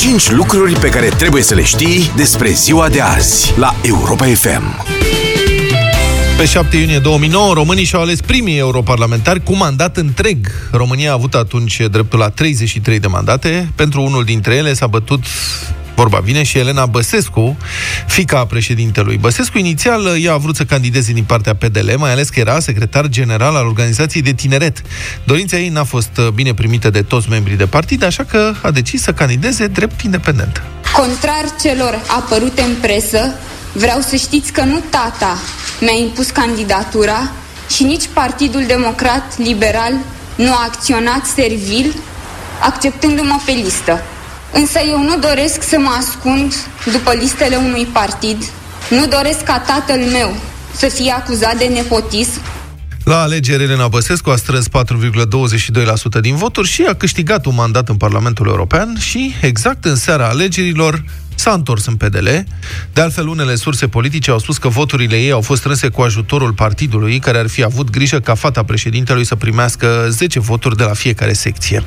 5 lucruri pe care trebuie să le știi despre ziua de azi la Europa FM. Pe 7 iunie 2009, românii și-au ales primii europarlamentari cu mandat întreg. România a avut atunci dreptul la 33 de mandate. Pentru unul dintre ele s-a bătut vorba vine, și Elena Băsescu, fica președintelui. Băsescu inițial ea a vrut să candideze din partea PDL, mai ales că era secretar general al organizației de tineret. Dorința ei n-a fost bine primită de toți membrii de partid, așa că a decis să candideze drept independent. Contrar celor apărute în presă, vreau să știți că nu tata mi-a impus candidatura și nici Partidul Democrat Liberal nu a acționat servil acceptându-mă pe listă. Însă eu nu doresc să mă ascund după listele unui partid, nu doresc ca tatăl meu să fie acuzat de nepotism. La alegeri, Elena Băsescu a strâns 4,22% din voturi și a câștigat un mandat în Parlamentul European și, exact în seara alegerilor, s-a întors în PDL. De altfel, unele surse politice au spus că voturile ei au fost strânse cu ajutorul partidului, care ar fi avut grijă ca fata președintelui să primească 10 voturi de la fiecare secție.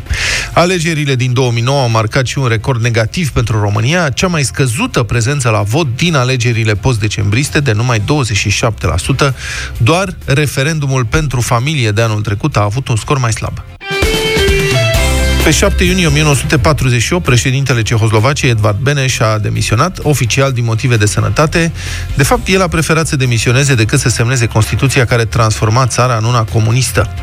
Alegerile din 2009 au marcat și un record negativ pentru România, cea mai scăzută prezență la vot din alegerile post-decembriste, de numai 27%. Doar referendumul pentru familie de anul trecut a avut un scor mai slab. Pe 7 iunie 1948, președintele Cehoslovaciei, Edvard Beneș, a demisionat, oficial din motive de sănătate. De fapt, el a preferat să demisioneze decât să semneze Constituția care transforma țara în una comunistă.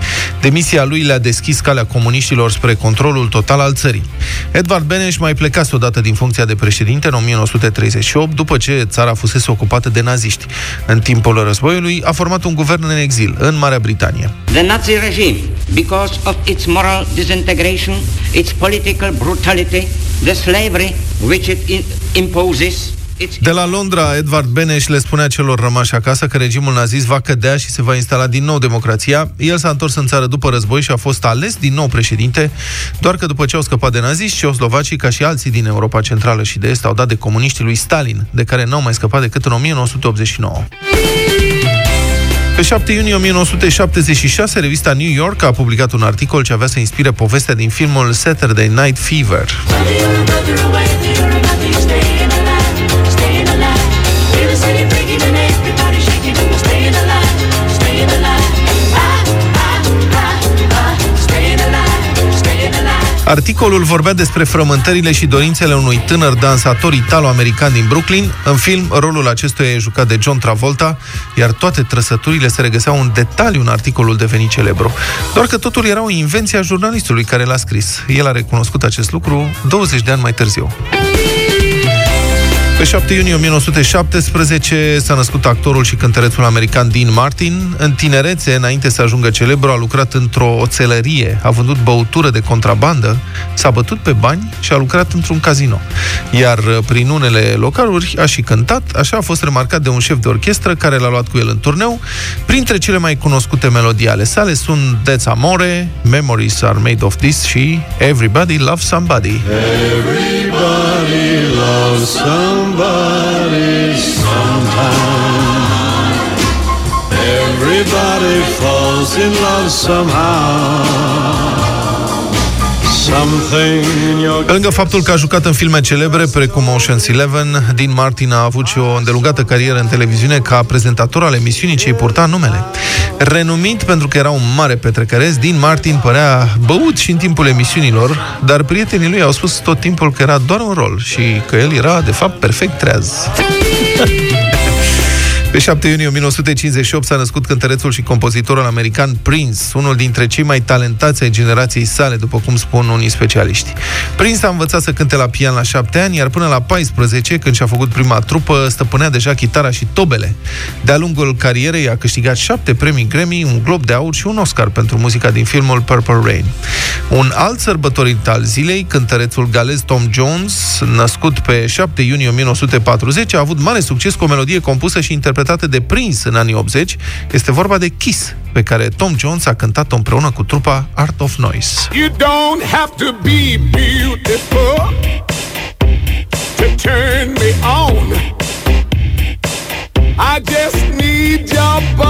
Demisia lui le-a deschis calea comuniștilor spre controlul total al țării. Edvard Beneș mai plecase odată din funcția de președinte în 1938, după ce țara fusese ocupată de naziști. În timpul războiului a format un guvern în exil, în Marea Britanie. The Nazi regime, because of its moral disintegration, its political brutality, the slavery which it imposes, de la Londra, Edward Beneș le spunea celor rămași acasă că regimul nazist va cădea și se va instala din nou democrația. El s-a întors în țară după război și a fost ales din nou președinte, doar că după ce au scăpat de naziști, ceoslovacii, ca și alții din Europa Centrală și de Est, au dat de comuniștii lui Stalin, de care n-au mai scăpat decât în 1989. Pe 7 iunie 1976, revista New York a publicat un articol ce avea să inspire povestea din filmul Saturday Night Fever. Articolul vorbea despre frământările și dorințele unui tânăr dansator italo-american din Brooklyn. În film, rolul acestuia e jucat de John Travolta, iar toate trăsăturile se regăseau în detaliu în articolul devenit celebru. Doar că totul era o invenție a jurnalistului care l-a scris. El a recunoscut acest lucru 20 de ani mai târziu. Pe 7 iunie 1917 s-a născut actorul și cântărețul american Dean Martin. În tinerețe, înainte să ajungă celebru, a lucrat într-o oțelărie, a vândut băutură de contrabandă, s-a bătut pe bani și a lucrat într-un casino. Iar uh, prin unele localuri a și cântat, așa a fost remarcat de un șef de orchestră care l-a luat cu el în turneu. Printre cele mai cunoscute melodii ale sale sunt That's Amore, Memories Are Made of This și Everybody Loves Somebody. Everybody somebody sometime. Everybody falls in love somehow. Pe lângă faptul că a jucat în filme celebre precum Ocean's Eleven, Dean Martin a avut și o îndelungată carieră în televiziune ca prezentator al emisiunii ce îi purta numele. Renumit pentru că era un mare petrecăresc, Dean Martin părea băut și în timpul emisiunilor, dar prietenii lui au spus tot timpul că era doar un rol și că el era, de fapt, perfect treaz. Pe 7 iunie 1958 s-a născut cântărețul și compozitorul american Prince, unul dintre cei mai talentați ai generației sale, după cum spun unii specialiști. Prince a învățat să cânte la pian la 7 ani, iar până la 14, când și-a făcut prima trupă, stăpânea deja chitara și tobele. De-a lungul carierei a câștigat 7 premii Grammy, un Glob de Aur și un Oscar pentru muzica din filmul Purple Rain. Un alt sărbătorit al zilei, cântărețul galez Tom Jones, născut pe 7 iunie 1940, a avut mare succes cu o melodie compusă și interpretată interpretată de Prince în anii 80. Este vorba de Kiss, pe care Tom Jones a cântat-o împreună cu trupa Art of Noise. You don't have to be beautiful to turn me on. I just need your body,